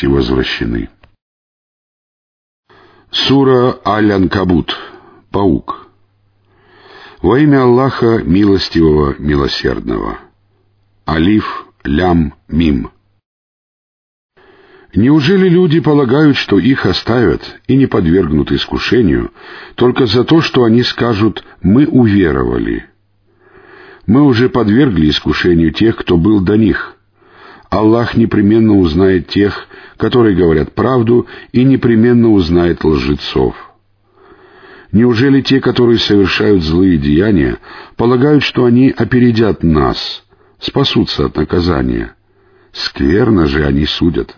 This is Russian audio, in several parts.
и возвращены. Сура Аль-Анкабут. Паук. Во имя Аллаха Милостивого, Милосердного. Алиф, Лям, Мим. Неужели люди полагают, что их оставят и не подвергнут искушению только за то, что они скажут «мы уверовали»? Мы уже подвергли искушению тех, кто был до них. Аллах непременно узнает тех, которые говорят правду, и непременно узнает лжецов. Неужели те, которые совершают злые деяния, полагают, что они опередят нас, спасутся от наказания? Скверно же они судят.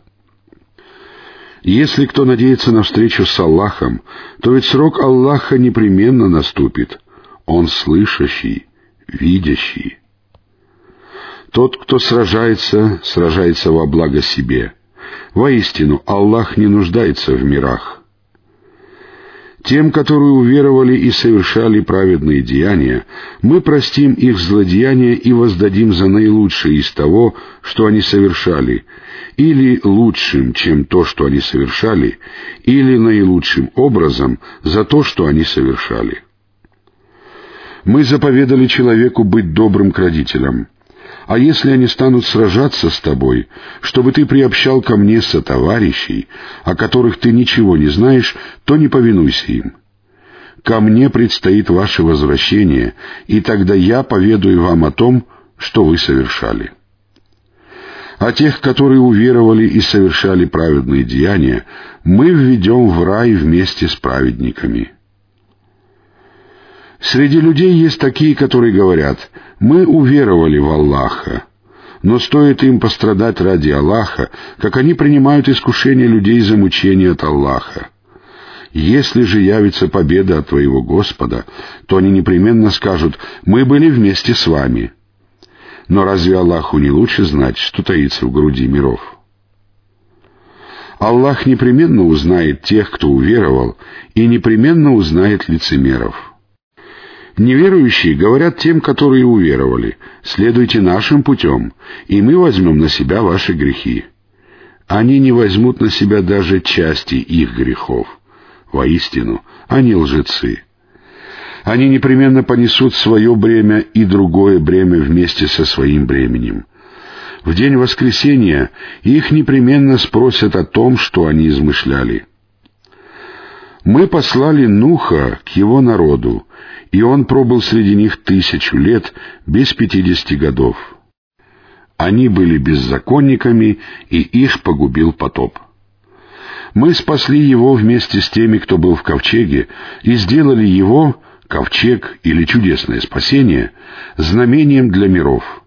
Если кто надеется на встречу с Аллахом, то ведь срок Аллаха непременно наступит. Он слышащий, видящий. Тот, кто сражается, сражается во благо себе. Воистину, Аллах не нуждается в мирах. Тем, которые уверовали и совершали праведные деяния, мы простим их злодеяния и воздадим за наилучшее из того, что они совершали, или лучшим, чем то, что они совершали, или наилучшим образом за то, что они совершали. Мы заповедали человеку быть добрым к родителям, а если они станут сражаться с тобой, чтобы ты приобщал ко мне сотоварищей, о которых ты ничего не знаешь, то не повинуйся им. Ко мне предстоит ваше возвращение, и тогда я поведаю вам о том, что вы совершали. А тех, которые уверовали и совершали праведные деяния, мы введем в рай вместе с праведниками. Среди людей есть такие, которые говорят, мы уверовали в Аллаха, но стоит им пострадать ради Аллаха, как они принимают искушение людей за мучение от Аллаха. Если же явится победа от твоего Господа, то они непременно скажут «Мы были вместе с вами». Но разве Аллаху не лучше знать, что таится в груди миров? Аллах непременно узнает тех, кто уверовал, и непременно узнает лицемеров. Неверующие говорят тем, которые уверовали, «Следуйте нашим путем, и мы возьмем на себя ваши грехи». Они не возьмут на себя даже части их грехов. Воистину, они лжецы. Они непременно понесут свое бремя и другое бремя вместе со своим бременем. В день воскресения их непременно спросят о том, что они измышляли. Мы послали Нуха к его народу, и он пробыл среди них тысячу лет без пятидесяти годов. Они были беззаконниками, и их погубил потоп. Мы спасли его вместе с теми, кто был в ковчеге, и сделали его, ковчег или чудесное спасение, знамением для миров.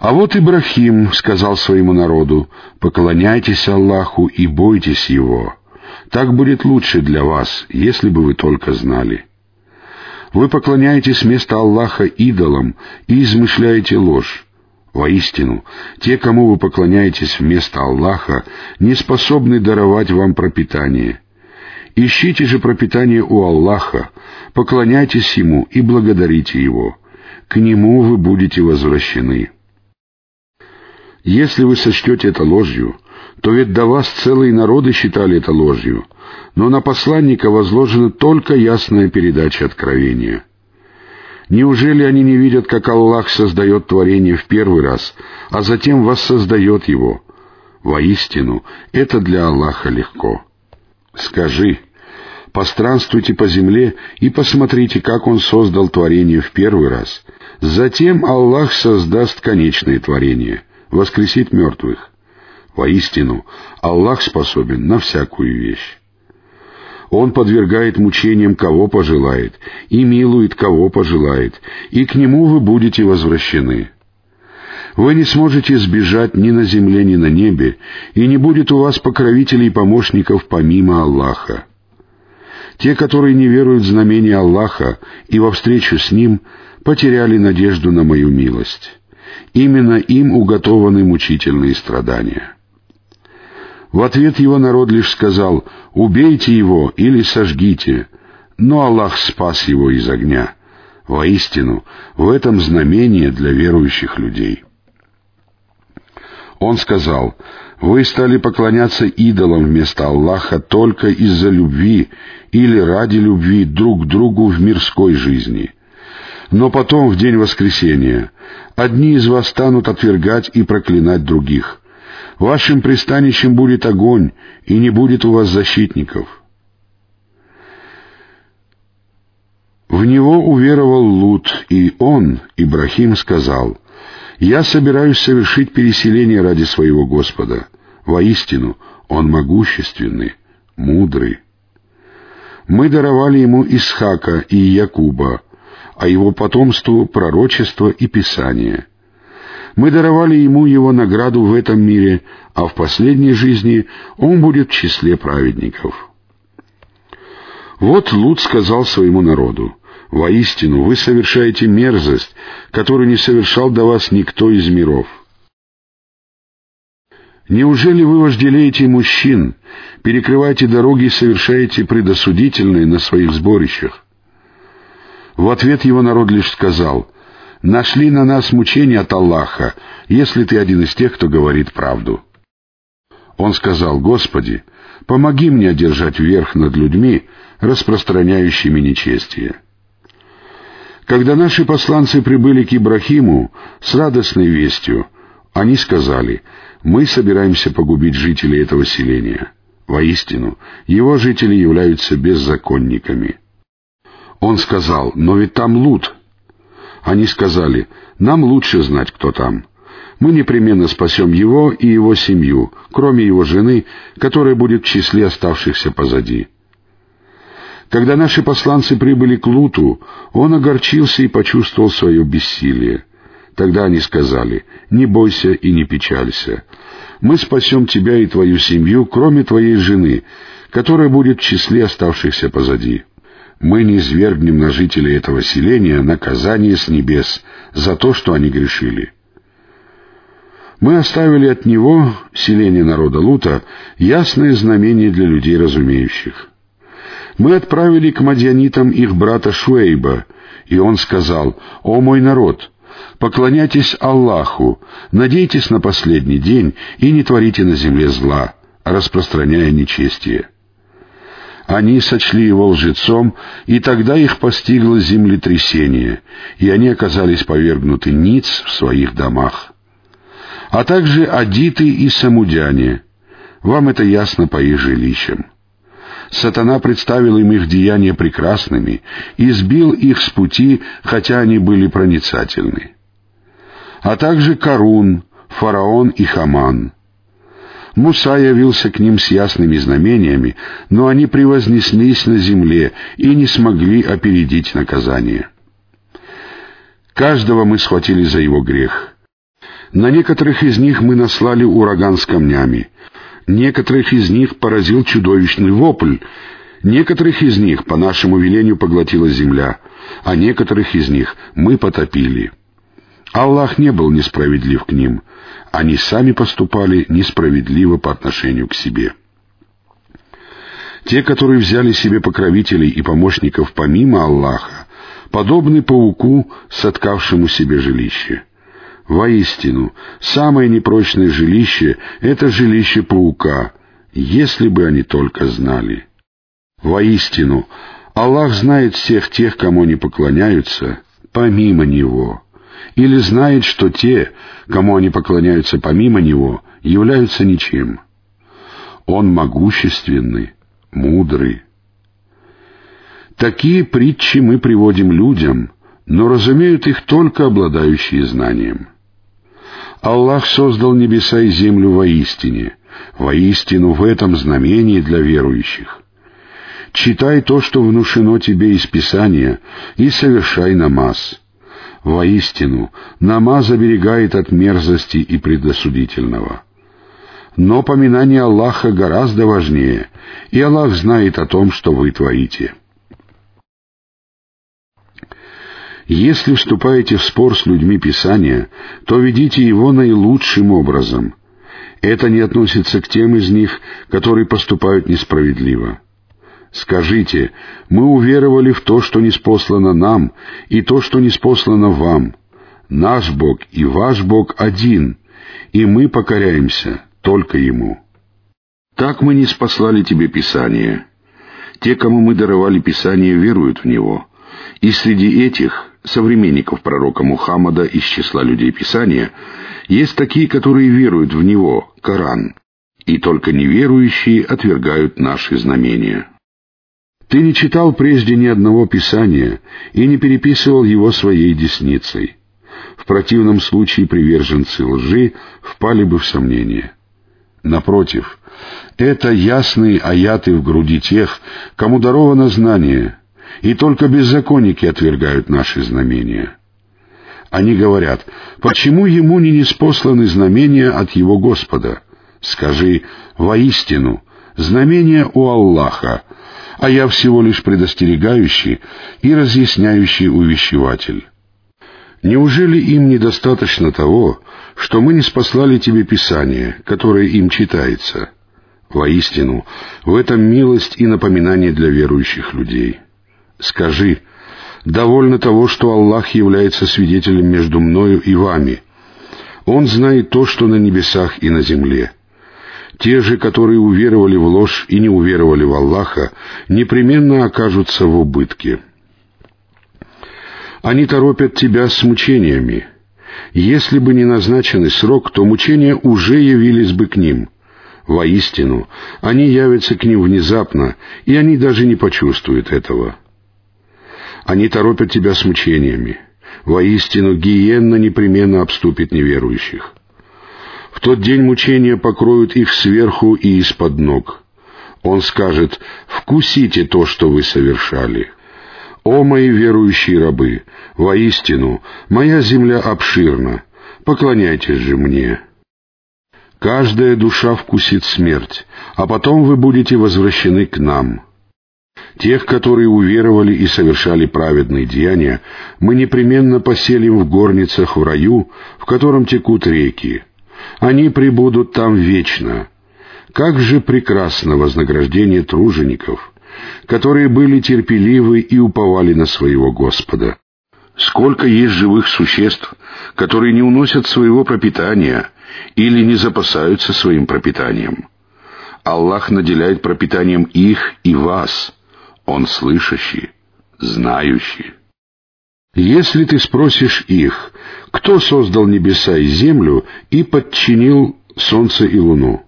А вот Ибрахим сказал своему народу, «Поклоняйтесь Аллаху и бойтесь Его. Так будет лучше для вас, если бы вы только знали». Вы поклоняетесь вместо Аллаха идолам и измышляете ложь. Воистину, те, кому вы поклоняетесь вместо Аллаха, не способны даровать вам пропитание. Ищите же пропитание у Аллаха, поклоняйтесь Ему и благодарите Его. К Нему вы будете возвращены. Если вы сочтете это ложью, то ведь до вас целые народы считали это ложью, но на посланника возложена только ясная передача откровения. Неужели они не видят, как Аллах создает творение в первый раз, а затем воссоздает его? Воистину, это для Аллаха легко. Скажи, постранствуйте по земле и посмотрите, как Он создал творение в первый раз. Затем Аллах создаст конечное творение, воскресит мертвых. Воистину, Аллах способен на всякую вещь. Он подвергает мучениям кого пожелает, и милует кого пожелает, и к нему вы будете возвращены. Вы не сможете сбежать ни на земле, ни на небе, и не будет у вас покровителей и помощников помимо Аллаха. Те, которые не веруют в знамения Аллаха и во встречу с Ним, потеряли надежду на мою милость. Именно им уготованы мучительные страдания. В ответ его народ лишь сказал «Убейте его или сожгите», но Аллах спас его из огня. Воистину, в этом знамение для верующих людей. Он сказал, «Вы стали поклоняться идолам вместо Аллаха только из-за любви или ради любви друг к другу в мирской жизни. Но потом, в день воскресения, одни из вас станут отвергать и проклинать других. Вашим пристанищем будет огонь, и не будет у вас защитников». В него уверовал Лут, и он, Ибрахим, сказал, «Я собираюсь совершить переселение ради своего Господа. Воистину, он могущественный, мудрый». Мы даровали ему Исхака и Якуба, а его потомству пророчество и Писание. Мы даровали ему его награду в этом мире, а в последней жизни он будет в числе праведников. Вот Лут сказал своему народу, «Воистину, вы совершаете мерзость, которую не совершал до вас никто из миров». Неужели вы вожделеете мужчин, перекрываете дороги и совершаете предосудительные на своих сборищах? В ответ его народ лишь сказал, «Нашли на нас мучения от Аллаха, если ты один из тех, кто говорит правду». Он сказал, «Господи, помоги мне одержать верх над людьми, распространяющими нечестие». Когда наши посланцы прибыли к Ибрахиму с радостной вестью, они сказали, «Мы собираемся погубить жителей этого селения. Воистину, его жители являются беззаконниками». Он сказал, «Но ведь там Лут». Они сказали, «Нам лучше знать, кто там. Мы непременно спасем его и его семью, кроме его жены, которая будет в числе оставшихся позади». Когда наши посланцы прибыли к Луту, он огорчился и почувствовал свое бессилие. Тогда они сказали, «Не бойся и не печалься. Мы спасем тебя и твою семью, кроме твоей жены, которая будет в числе оставшихся позади. Мы не извергнем на жителей этого селения наказание с небес за то, что они грешили». Мы оставили от него, селение народа Лута, ясное знамение для людей разумеющих мы отправили к мадьянитам их брата Шуэйба, и он сказал, «О мой народ, поклоняйтесь Аллаху, надейтесь на последний день и не творите на земле зла, распространяя нечестие». Они сочли его лжецом, и тогда их постигло землетрясение, и они оказались повергнуты ниц в своих домах. А также адиты и самудяне. Вам это ясно по их жилищам. Сатана представил им их деяния прекрасными и сбил их с пути, хотя они были проницательны. А также Карун, Фараон и Хаман. Муса явился к ним с ясными знамениями, но они превознеслись на земле и не смогли опередить наказание. Каждого мы схватили за его грех. На некоторых из них мы наслали ураган с камнями, Некоторых из них поразил чудовищный вопль, некоторых из них по нашему велению поглотила земля, а некоторых из них мы потопили. Аллах не был несправедлив к ним, они сами поступали несправедливо по отношению к себе. Те, которые взяли себе покровителей и помощников помимо Аллаха, подобны пауку, соткавшему себе жилище — Воистину, самое непрочное жилище — это жилище паука, если бы они только знали. Воистину, Аллах знает всех тех, кому они поклоняются, помимо Него, или знает, что те, кому они поклоняются помимо Него, являются ничем. Он могущественный, мудрый. Такие притчи мы приводим людям, но разумеют их только обладающие знанием. Аллах создал небеса и землю воистине, воистину в этом знамении для верующих. Читай то, что внушено тебе из Писания, и совершай намаз. Воистину, намаз оберегает от мерзости и предосудительного. Но поминание Аллаха гораздо важнее, и Аллах знает о том, что вы творите. Если вступаете в спор с людьми Писания, то ведите его наилучшим образом. Это не относится к тем из них, которые поступают несправедливо. Скажите, мы уверовали в то, что неспослано нам, и то, что неспослано вам. Наш Бог и ваш Бог один, и мы покоряемся только Ему. Так мы не спаслали тебе Писание. Те, кому мы даровали Писание, веруют в него. И среди этих, современников пророка Мухаммада из числа людей Писания, есть такие, которые веруют в него, Коран, и только неверующие отвергают наши знамения. Ты не читал прежде ни одного Писания и не переписывал его своей десницей. В противном случае приверженцы лжи впали бы в сомнение. Напротив, это ясные аяты в груди тех, кому даровано знание, и только беззаконники отвергают наши знамения. Они говорят, почему ему не неспосланы знамения от его Господа? Скажи, воистину, знамения у Аллаха, а я всего лишь предостерегающий и разъясняющий увещеватель. Неужели им недостаточно того, что мы не спаслали тебе Писание, которое им читается? Воистину, в этом милость и напоминание для верующих людей. Скажи, довольно того, что Аллах является свидетелем между мною и вами. Он знает то, что на небесах и на земле. Те же, которые уверовали в ложь и не уверовали в Аллаха, непременно окажутся в убытке. Они торопят тебя с мучениями. Если бы не назначенный срок, то мучения уже явились бы к ним. Воистину, они явятся к ним внезапно, и они даже не почувствуют этого. Они торопят тебя с мучениями. Воистину, гиенна непременно обступит неверующих. В тот день мучения покроют их сверху и из-под ног. Он скажет, «Вкусите то, что вы совершали». «О мои верующие рабы! Воистину, моя земля обширна, поклоняйтесь же мне!» Каждая душа вкусит смерть, а потом вы будете возвращены к нам. Тех, которые уверовали и совершали праведные деяния, мы непременно поселим в горницах в раю, в котором текут реки. Они пребудут там вечно. Как же прекрасно вознаграждение тружеников, которые были терпеливы и уповали на своего Господа. Сколько есть живых существ, которые не уносят своего пропитания или не запасаются своим пропитанием. Аллах наделяет пропитанием их и вас. Он слышащий, знающий. Если ты спросишь их, кто создал небеса и землю и подчинил солнце и луну,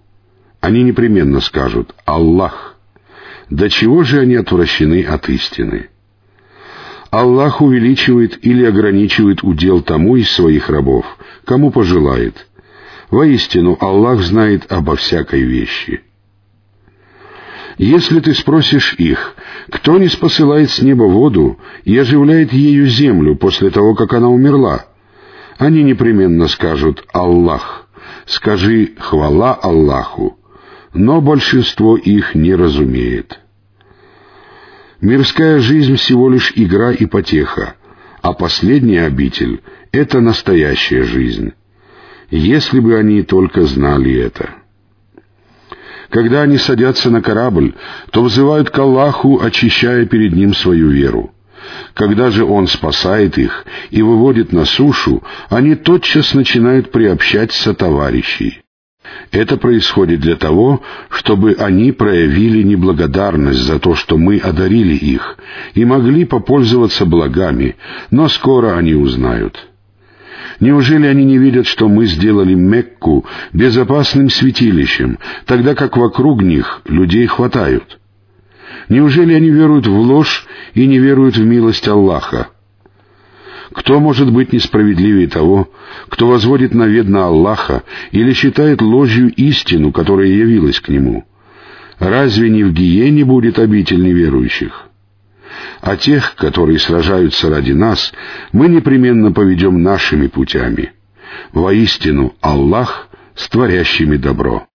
они непременно скажут «Аллах». До чего же они отвращены от истины? Аллах увеличивает или ограничивает удел тому из своих рабов, кому пожелает. Воистину, Аллах знает обо всякой вещи. Если ты спросишь их, кто не спосылает с неба воду и оживляет ею землю после того, как она умерла, они непременно скажут «Аллах». Скажи «Хвала Аллаху», но большинство их не разумеет. Мирская жизнь всего лишь игра и потеха, а последняя обитель — это настоящая жизнь. Если бы они только знали это. Когда они садятся на корабль, то взывают к Аллаху, очищая перед Ним свою веру. Когда же Он спасает их и выводит на сушу, они тотчас начинают приобщать сотоварищей. Это происходит для того, чтобы они проявили неблагодарность за то, что мы одарили их, и могли попользоваться благами, но скоро они узнают. Неужели они не видят, что мы сделали Мекку безопасным святилищем, тогда как вокруг них людей хватают? Неужели они веруют в ложь и не веруют в милость Аллаха? Кто может быть несправедливее того, кто возводит на ведно Аллаха или считает ложью истину, которая явилась к нему? Разве не в гиене будет обитель неверующих? А тех, которые сражаются ради нас, мы непременно поведем нашими путями. Воистину, Аллах с творящими добро.